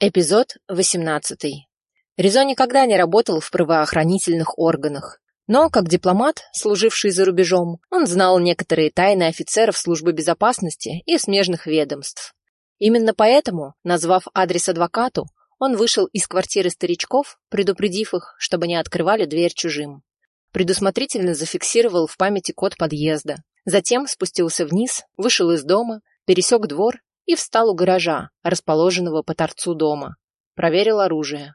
Эпизод 18. Ризо никогда не работал в правоохранительных органах, но, как дипломат, служивший за рубежом, он знал некоторые тайны офицеров службы безопасности и смежных ведомств. Именно поэтому, назвав адрес адвокату, он вышел из квартиры старичков, предупредив их, чтобы не открывали дверь чужим. Предусмотрительно зафиксировал в памяти код подъезда. Затем спустился вниз, вышел из дома, пересек двор и встал у гаража, расположенного по торцу дома. Проверил оружие.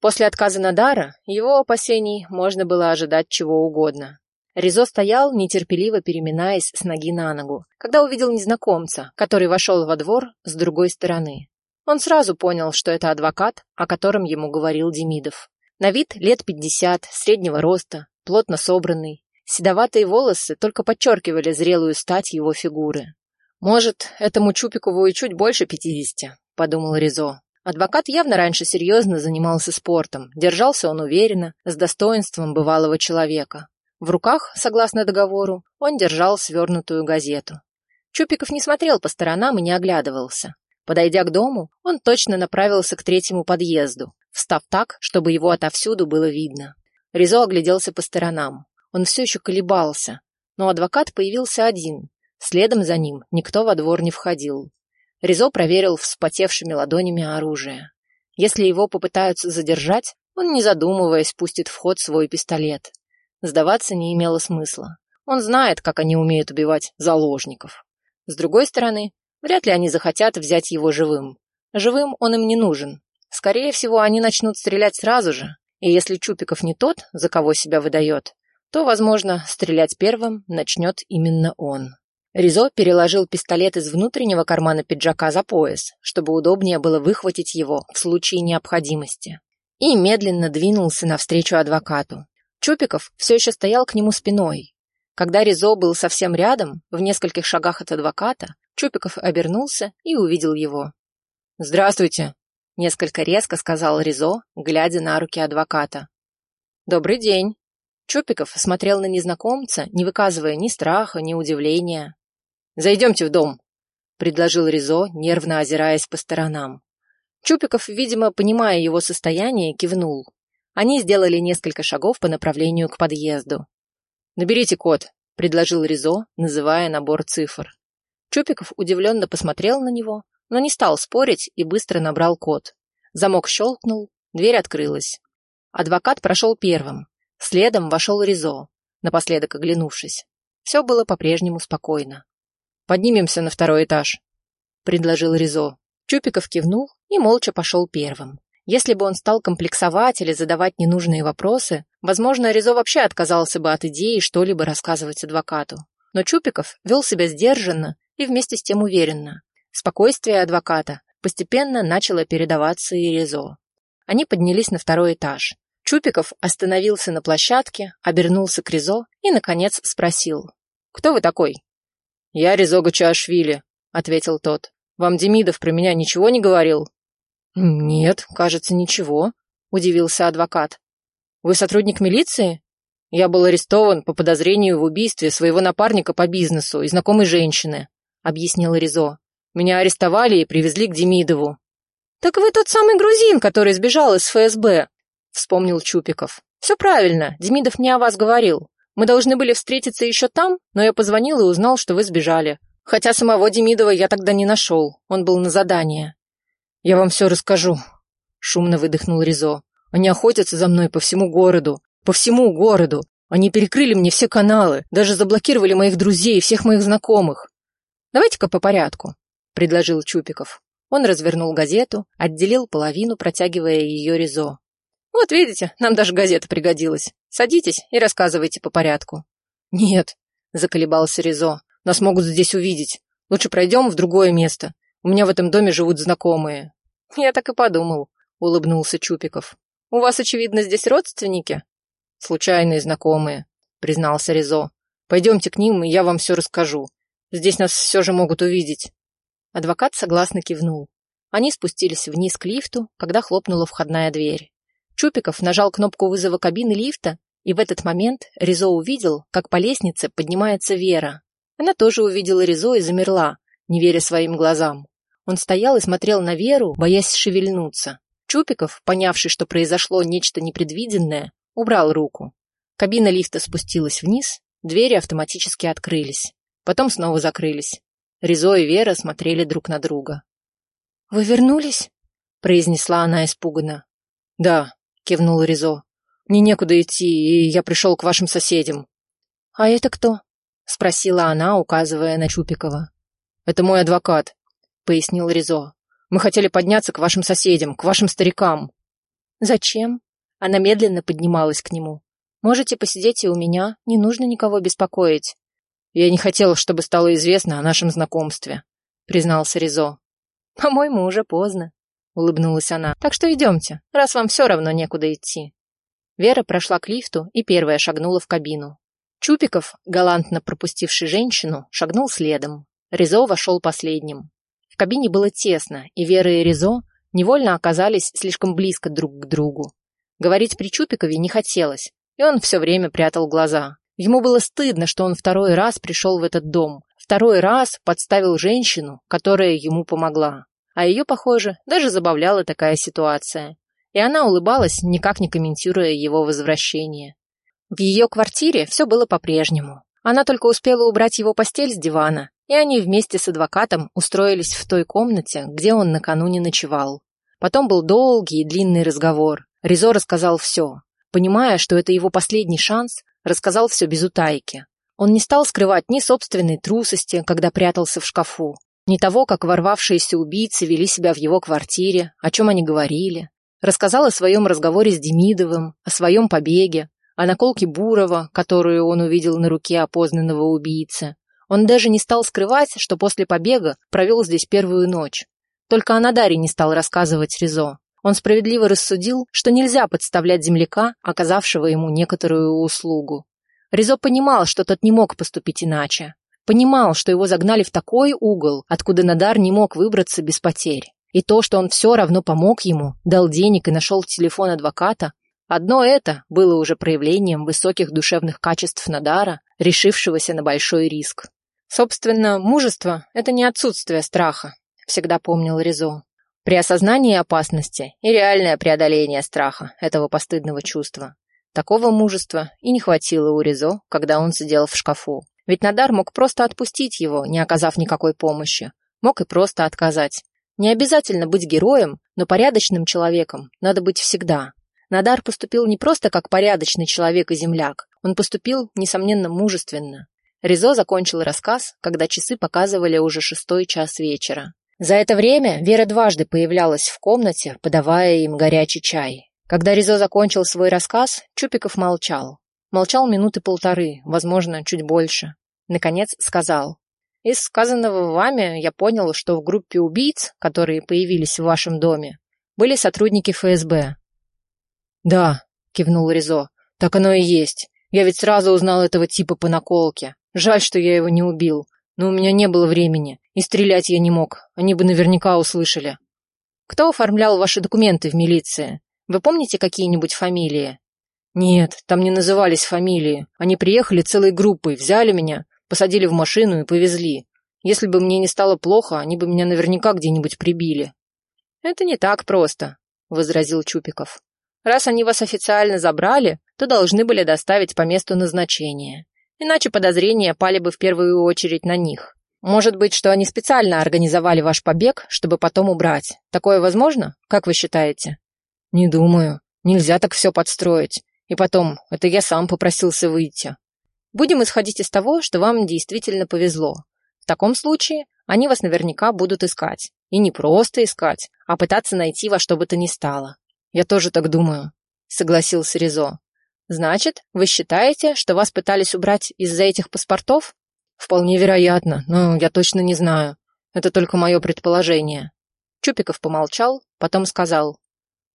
После отказа Надара его опасений можно было ожидать чего угодно. Ризо стоял, нетерпеливо переминаясь с ноги на ногу, когда увидел незнакомца, который вошел во двор с другой стороны. Он сразу понял, что это адвокат, о котором ему говорил Демидов. На вид лет пятьдесят, среднего роста, плотно собранный. Седоватые волосы только подчеркивали зрелую стать его фигуры. «Может, этому Чупикову и чуть больше пятидесяти», — подумал Ризо. Адвокат явно раньше серьезно занимался спортом, держался он уверенно, с достоинством бывалого человека. В руках, согласно договору, он держал свернутую газету. Чупиков не смотрел по сторонам и не оглядывался. Подойдя к дому, он точно направился к третьему подъезду, встав так, чтобы его отовсюду было видно. Ризо огляделся по сторонам. Он все еще колебался, но адвокат появился один, Следом за ним никто во двор не входил. Ризо проверил вспотевшими ладонями оружие. Если его попытаются задержать, он, не задумываясь, пустит в ход свой пистолет. Сдаваться не имело смысла. Он знает, как они умеют убивать заложников. С другой стороны, вряд ли они захотят взять его живым. Живым он им не нужен. Скорее всего, они начнут стрелять сразу же, и если Чупиков не тот, за кого себя выдает, то, возможно, стрелять первым начнет именно он. Ризо переложил пистолет из внутреннего кармана пиджака за пояс, чтобы удобнее было выхватить его в случае необходимости, и медленно двинулся навстречу адвокату. Чупиков все еще стоял к нему спиной. Когда Ризо был совсем рядом, в нескольких шагах от адвоката, Чупиков обернулся и увидел его. «Здравствуйте!» — несколько резко сказал Ризо, глядя на руки адвоката. «Добрый день!» Чупиков смотрел на незнакомца, не выказывая ни страха, ни удивления. «Зайдемте в дом», — предложил Ризо, нервно озираясь по сторонам. Чупиков, видимо, понимая его состояние, кивнул. Они сделали несколько шагов по направлению к подъезду. «Наберите код», — предложил Ризо, называя набор цифр. Чупиков удивленно посмотрел на него, но не стал спорить и быстро набрал код. Замок щелкнул, дверь открылась. Адвокат прошел первым. Следом вошел Ризо, напоследок оглянувшись. Все было по-прежнему спокойно. Поднимемся на второй этаж», — предложил Ризо. Чупиков кивнул и молча пошел первым. Если бы он стал комплексовать или задавать ненужные вопросы, возможно, Ризо вообще отказался бы от идеи что-либо рассказывать адвокату. Но Чупиков вел себя сдержанно и вместе с тем уверенно. Спокойствие адвоката постепенно начало передаваться и Ризо. Они поднялись на второй этаж. Чупиков остановился на площадке, обернулся к Ризо и, наконец, спросил. «Кто вы такой?» «Я Резога Чаашвили», — ответил тот. «Вам Демидов про меня ничего не говорил?» «Нет, кажется, ничего», — удивился адвокат. «Вы сотрудник милиции?» «Я был арестован по подозрению в убийстве своего напарника по бизнесу и знакомой женщины», — объяснил Ризо. «Меня арестовали и привезли к Демидову». «Так вы тот самый грузин, который сбежал из ФСБ», — вспомнил Чупиков. «Все правильно, Демидов не о вас говорил. Мы должны были встретиться еще там, но я позвонил и узнал, что вы сбежали. Хотя самого Демидова я тогда не нашел, он был на задании. Я вам все расскажу, шумно выдохнул Ризо. Они охотятся за мной по всему городу, по всему городу. Они перекрыли мне все каналы, даже заблокировали моих друзей и всех моих знакомых. Давайте-ка по порядку, предложил Чупиков. Он развернул газету, отделил половину, протягивая ее Ризо. Вот видите, нам даже газета пригодилась. Садитесь и рассказывайте по порядку. Нет, заколебался Ризо. Нас могут здесь увидеть. Лучше пройдем в другое место. У меня в этом доме живут знакомые. Я так и подумал, улыбнулся Чупиков. У вас, очевидно, здесь родственники? Случайные знакомые, признался Ризо. Пойдемте к ним, и я вам все расскажу. Здесь нас все же могут увидеть. Адвокат согласно кивнул. Они спустились вниз к лифту, когда хлопнула входная дверь. Чупиков нажал кнопку вызова кабины лифта, и в этот момент Ризо увидел, как по лестнице поднимается Вера. Она тоже увидела Ризо и замерла, не веря своим глазам. Он стоял и смотрел на Веру, боясь шевельнуться. Чупиков, понявший, что произошло нечто непредвиденное, убрал руку. Кабина лифта спустилась вниз, двери автоматически открылись. Потом снова закрылись. Ризо и Вера смотрели друг на друга. «Вы вернулись?» — произнесла она испуганно. «Да», — кивнул Ризо. «Мне некуда идти, и я пришел к вашим соседям». «А это кто?» — спросила она, указывая на Чупикова. «Это мой адвокат», — пояснил Ризо. «Мы хотели подняться к вашим соседям, к вашим старикам». «Зачем?» Она медленно поднималась к нему. «Можете посидеть и у меня, не нужно никого беспокоить». «Я не хотел, чтобы стало известно о нашем знакомстве», — признался Ризо. «По-моему, уже поздно», — улыбнулась она. «Так что идемте, раз вам все равно некуда идти». Вера прошла к лифту и первая шагнула в кабину. Чупиков, галантно пропустивший женщину, шагнул следом. Ризо вошел последним. В кабине было тесно, и Вера и Ризо невольно оказались слишком близко друг к другу. Говорить при Чупикове не хотелось, и он все время прятал глаза. Ему было стыдно, что он второй раз пришел в этот дом, второй раз подставил женщину, которая ему помогла. А ее, похоже, даже забавляла такая ситуация. И она улыбалась, никак не комментируя его возвращение. В ее квартире все было по-прежнему. Она только успела убрать его постель с дивана, и они вместе с адвокатом устроились в той комнате, где он накануне ночевал. Потом был долгий и длинный разговор. Ризо рассказал все. Понимая, что это его последний шанс, рассказал все без утайки. Он не стал скрывать ни собственной трусости, когда прятался в шкафу, ни того, как ворвавшиеся убийцы вели себя в его квартире, о чем они говорили. Рассказал о своем разговоре с Демидовым, о своем побеге, о наколке Бурова, которую он увидел на руке опознанного убийцы. Он даже не стал скрывать, что после побега провел здесь первую ночь. Только о Надаре не стал рассказывать Ризо. Он справедливо рассудил, что нельзя подставлять земляка, оказавшего ему некоторую услугу. Ризо понимал, что тот не мог поступить иначе. Понимал, что его загнали в такой угол, откуда Надар не мог выбраться без потерь. И то, что он все равно помог ему, дал денег и нашел телефон адвоката, одно это было уже проявлением высоких душевных качеств Надара, решившегося на большой риск. Собственно, мужество – это не отсутствие страха, всегда помнил Ризо. При осознании опасности и реальное преодоление страха этого постыдного чувства. Такого мужества и не хватило у Ризо, когда он сидел в шкафу. Ведь Надар мог просто отпустить его, не оказав никакой помощи. Мог и просто отказать. Не обязательно быть героем, но порядочным человеком надо быть всегда. Надар поступил не просто как порядочный человек и земляк. Он поступил, несомненно, мужественно. Ризо закончил рассказ, когда часы показывали уже шестой час вечера. За это время Вера дважды появлялась в комнате, подавая им горячий чай. Когда Ризо закончил свой рассказ, Чупиков молчал. Молчал минуты полторы, возможно, чуть больше. Наконец сказал. «Из сказанного вами я понял, что в группе убийц, которые появились в вашем доме, были сотрудники ФСБ». «Да», — кивнул Ризо, — «так оно и есть. Я ведь сразу узнал этого типа по наколке. Жаль, что я его не убил но у меня не было времени, и стрелять я не мог, они бы наверняка услышали. Кто оформлял ваши документы в милиции? Вы помните какие-нибудь фамилии? Нет, там не назывались фамилии. Они приехали целой группой, взяли меня, посадили в машину и повезли. Если бы мне не стало плохо, они бы меня наверняка где-нибудь прибили. Это не так просто, возразил Чупиков. Раз они вас официально забрали, то должны были доставить по месту назначения. Иначе подозрения пали бы в первую очередь на них. Может быть, что они специально организовали ваш побег, чтобы потом убрать. Такое возможно? Как вы считаете? Не думаю. Нельзя так все подстроить. И потом, это я сам попросился выйти. Будем исходить из того, что вам действительно повезло. В таком случае они вас наверняка будут искать. И не просто искать, а пытаться найти во что бы то ни стало. Я тоже так думаю, согласился Ризо. Значит, вы считаете, что вас пытались убрать из-за этих паспортов? Вполне вероятно, но я точно не знаю. Это только мое предположение. Чупиков помолчал, потом сказал.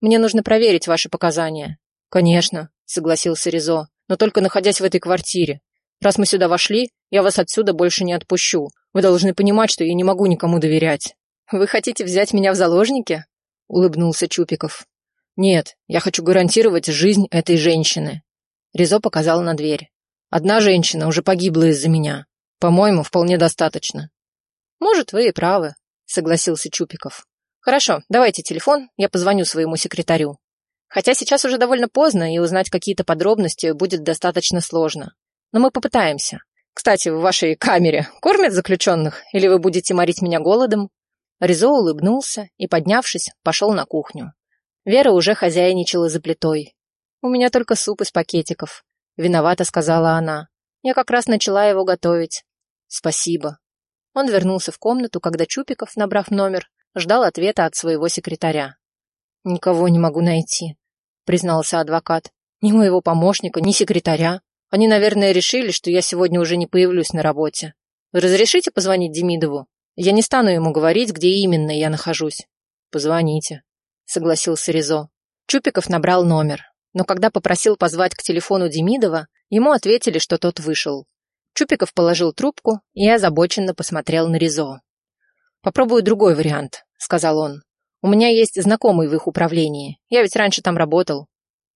Мне нужно проверить ваши показания. Конечно, согласился Ризо, но только находясь в этой квартире. Раз мы сюда вошли, я вас отсюда больше не отпущу. Вы должны понимать, что я не могу никому доверять. Вы хотите взять меня в заложники? Улыбнулся Чупиков. «Нет, я хочу гарантировать жизнь этой женщины». Ризо показал на дверь. «Одна женщина уже погибла из-за меня. По-моему, вполне достаточно». «Может, вы и правы», — согласился Чупиков. Хорошо, давайте телефон, я позвоню своему секретарю. Хотя сейчас уже довольно поздно, и узнать какие-то подробности будет достаточно сложно. Но мы попытаемся. Кстати, в вашей камере кормят заключенных, или вы будете морить меня голодом? Ризо улыбнулся и, поднявшись, пошел на кухню. Вера уже хозяйничала за плитой. «У меня только суп из пакетиков», — виновата сказала она. «Я как раз начала его готовить». «Спасибо». Он вернулся в комнату, когда Чупиков, набрав номер, ждал ответа от своего секретаря. «Никого не могу найти», — признался адвокат. «Ни моего помощника, ни секретаря. Они, наверное, решили, что я сегодня уже не появлюсь на работе. разрешите позвонить Демидову?» Я не стану ему говорить, где именно я нахожусь. Позвоните, согласился Ризо. Чупиков набрал номер, но когда попросил позвать к телефону Демидова, ему ответили, что тот вышел. Чупиков положил трубку и озабоченно посмотрел на Ризо. «Попробую другой вариант», — сказал он. «У меня есть знакомый в их управлении. Я ведь раньше там работал».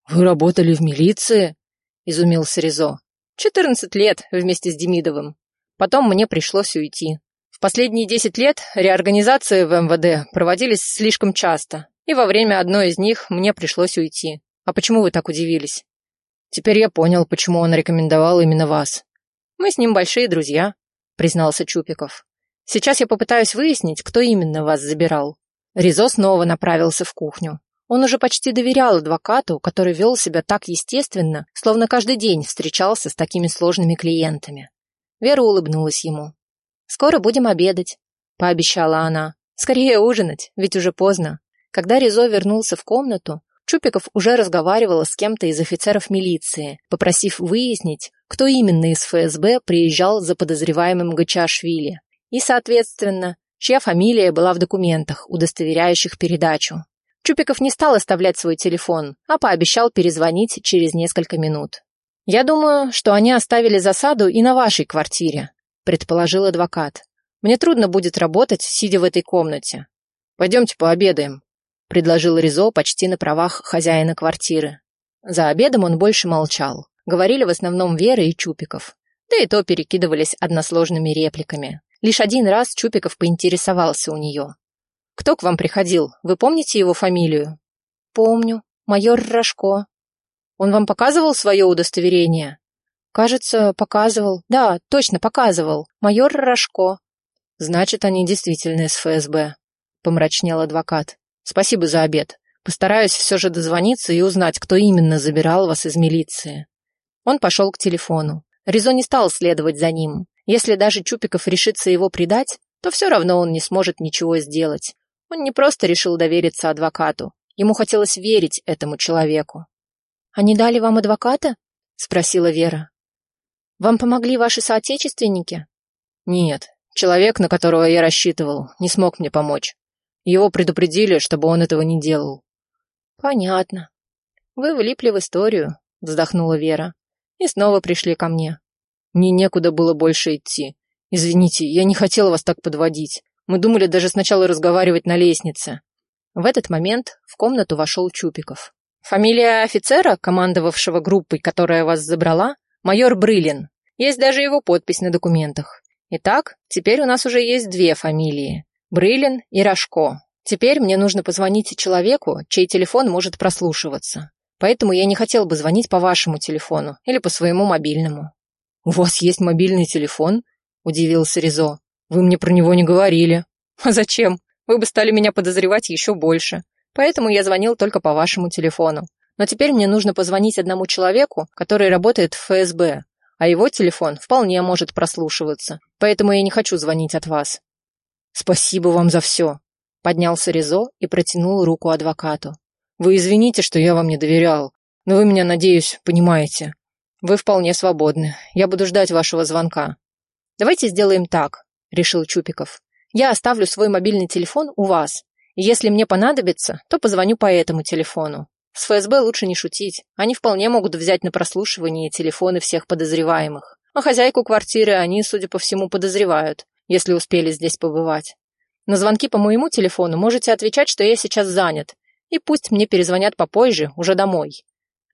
«Вы работали в милиции?» — изумился Ризо. «Четырнадцать лет вместе с Демидовым. Потом мне пришлось уйти последние 10 лет реорганизации в МВД проводились слишком часто, и во время одной из них мне пришлось уйти. А почему вы так удивились? Теперь я понял, почему он рекомендовал именно вас. Мы с ним большие друзья, признался Чупиков. Сейчас я попытаюсь выяснить, кто именно вас забирал. Ризо снова направился в кухню. Он уже почти доверял адвокату, который вел себя так естественно, словно каждый день встречался с такими сложными клиентами. Вера улыбнулась ему. «Скоро будем обедать», — пообещала она. «Скорее ужинать, ведь уже поздно». Когда Ризо вернулся в комнату, Чупиков уже разговаривал с кем-то из офицеров милиции, попросив выяснить, кто именно из ФСБ приезжал за подозреваемым Гачашвили, и, соответственно, чья фамилия была в документах, удостоверяющих передачу. Чупиков не стал оставлять свой телефон, а пообещал перезвонить через несколько минут. «Я думаю, что они оставили засаду и на вашей квартире», предположил адвокат. Мне трудно будет работать, сидя в этой комнате. Пойдемте пообедаем, предложил Ризо почти на правах хозяина квартиры. За обедом он больше молчал. Говорили в основном Вера и Чупиков. Да и то перекидывались односложными репликами. Лишь один раз Чупиков поинтересовался у нее. «Кто к вам приходил? Вы помните его фамилию?» «Помню. Майор Рожко». «Он вам показывал свое удостоверение?» Кажется, показывал. Да, точно показывал. Майор Рожко. Значит, они действительно из ФСБ, помрачнел адвокат. Спасибо за обед. Постараюсь все же дозвониться и узнать, кто именно забирал вас из милиции. Он пошел к телефону. Ризо не стал следовать за ним. Если даже Чупиков решится его предать, то все равно он не сможет ничего сделать. Он не просто решил довериться адвокату. Ему хотелось верить этому человеку. «Они дали вам адвоката?» — спросила Вера. Вам помогли ваши соотечественники? Нет, человек, на которого я рассчитывал, не смог мне помочь. Его предупредили, чтобы он этого не делал. Понятно. Вы влипли в историю, вздохнула Вера. И снова пришли ко мне. Мне некуда было больше идти. Извините, я не хотела вас так подводить. Мы думали даже сначала разговаривать на лестнице. В этот момент в комнату вошел Чупиков. Фамилия офицера, командовавшего группой, которая вас забрала, майор Брылин. Есть даже его подпись на документах. Итак, теперь у нас уже есть две фамилии – Брылин и Рожко. Теперь мне нужно позвонить человеку, чей телефон может прослушиваться. Поэтому я не хотел бы звонить по вашему телефону или по своему мобильному. «У вас есть мобильный телефон?» – удивился Ризо. «Вы мне про него не говорили». «А зачем? Вы бы стали меня подозревать еще больше. Поэтому я звонил только по вашему телефону. Но теперь мне нужно позвонить одному человеку, который работает в ФСБ, а его телефон вполне может прослушиваться, поэтому я не хочу звонить от вас». «Спасибо вам за все», — поднялся Ризо и протянул руку адвокату. «Вы извините, что я вам не доверял, но вы меня, надеюсь, понимаете. Вы вполне свободны. Я буду ждать вашего звонка». «Давайте сделаем так», — решил Чупиков. «Я оставлю свой мобильный телефон у вас. Если мне понадобится, то позвоню по этому телефону. С ФСБ лучше не шутить. Они вполне могут взять на прослушивание телефоны всех подозреваемых. А хозяйку квартиры они, судя по всему, подозревают, если успели здесь побывать. На звонки по моему телефону можете отвечать, что я сейчас занят, и пусть мне перезвонят попозже, уже домой».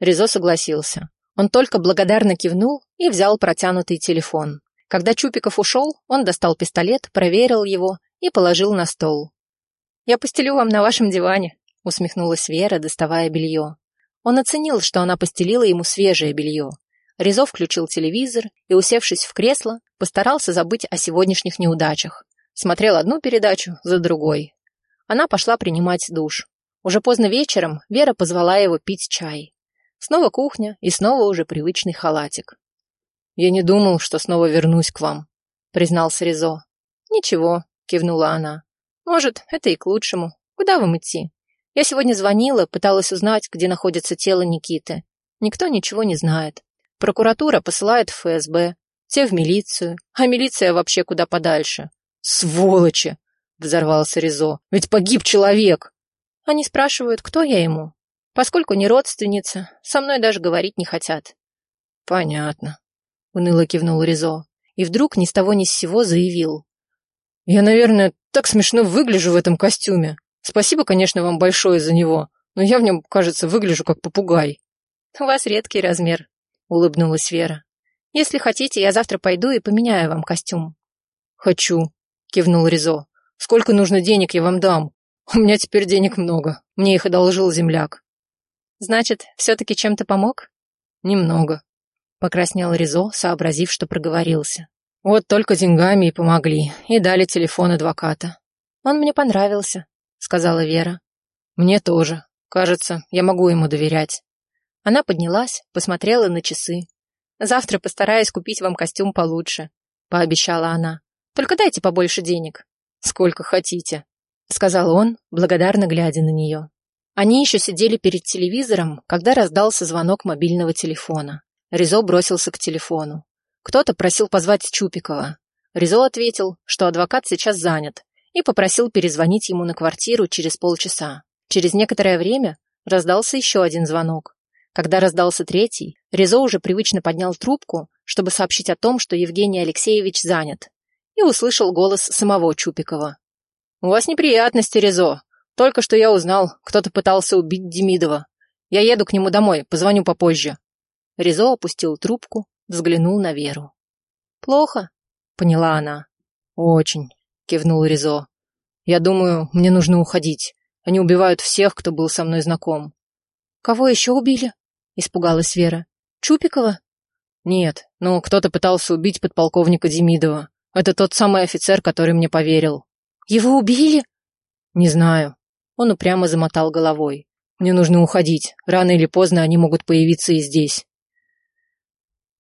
Ризо согласился. Он только благодарно кивнул и взял протянутый телефон. Когда Чупиков ушел, он достал пистолет, проверил его и положил на стол. «Я постелю вам на вашем диване», — усмехнулась Вера, доставая белье. Он оценил, что она постелила ему свежее белье. Резо включил телевизор и, усевшись в кресло, постарался забыть о сегодняшних неудачах. Смотрел одну передачу за другой. Она пошла принимать душ. Уже поздно вечером Вера позвала его пить чай. Снова кухня и снова уже привычный халатик. «Я не думал, что снова вернусь к вам», — признался Резо. «Ничего», — кивнула она. «Может, это и к лучшему. Куда вам идти? Я сегодня звонила, пыталась узнать, где находится тело Никиты. Никто ничего не знает. Прокуратура посылает в ФСБ, все в милицию, а милиция вообще куда подальше. «Сволочи!» — взорвался Резо. «Ведь погиб человек!» Они спрашивают, кто я ему. Поскольку не родственница, со мной даже говорить не хотят. «Понятно», — уныло кивнул Резо. И вдруг ни с того ни с сего заявил. «Я, наверное, так смешно выгляжу в этом костюме. Спасибо, конечно, вам большое за него, но я в нем, кажется, выгляжу как попугай». «У вас редкий размер», — улыбнулась Вера. «Если хотите, я завтра пойду и поменяю вам костюм». «Хочу», — кивнул Ризо. «Сколько нужно денег, я вам дам. У меня теперь денег много. Мне их одолжил земляк». «Значит, все-таки чем-то помог?» «Немного», — покраснел Ризо, сообразив, что проговорился. «Вот только деньгами и помогли, и дали телефон адвоката». «Он мне понравился», — сказала Вера. «Мне тоже. Кажется, я могу ему доверять». Она поднялась, посмотрела на часы. «Завтра постараюсь купить вам костюм получше», — пообещала она. Только дайте побольше денег. Сколько хотите, сказал он, благодарно глядя на нее. Они еще сидели перед телевизором, когда раздался звонок мобильного телефона. Ризо бросился к телефону. Кто-то просил позвать Чупикова. Ризо ответил, что адвокат сейчас занят, и попросил перезвонить ему на квартиру через полчаса. Через некоторое время раздался еще один звонок. Когда раздался третий, Ризо уже привычно поднял трубку, чтобы сообщить о том, что Евгений Алексеевич занят, и услышал голос самого Чупикова. «У вас неприятности, Резо. Только что я узнал, кто-то пытался убить Демидова. Я еду к нему домой, позвоню попозже». Резо опустил трубку, взглянул на Веру. «Плохо?» — поняла она. «Очень», — кивнул Резо. «Я думаю, мне нужно уходить. Они убивают всех, кто был со мной знаком». «Кого еще убили?» — испугалась Вера. «Чупикова?» «Нет, ну кто-то пытался убить подполковника Демидова. Это тот самый офицер, который мне поверил. Его убили? Не знаю. Он упрямо замотал головой. Мне нужно уходить. Рано или поздно они могут появиться и здесь.